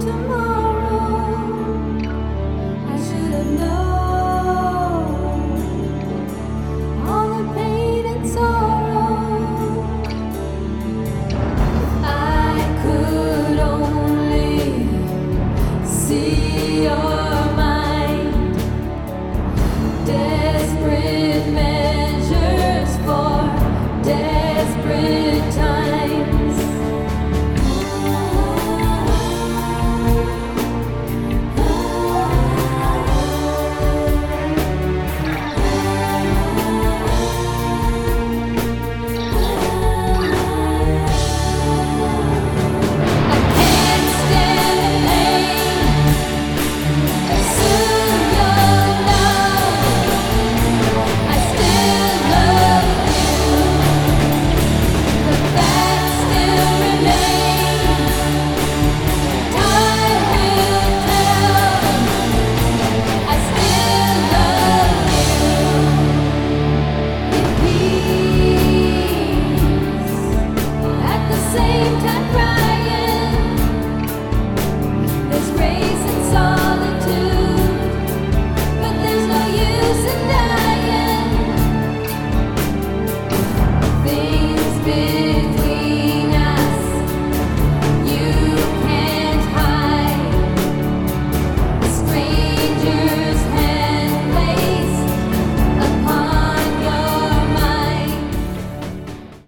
tomorrow. I should have known.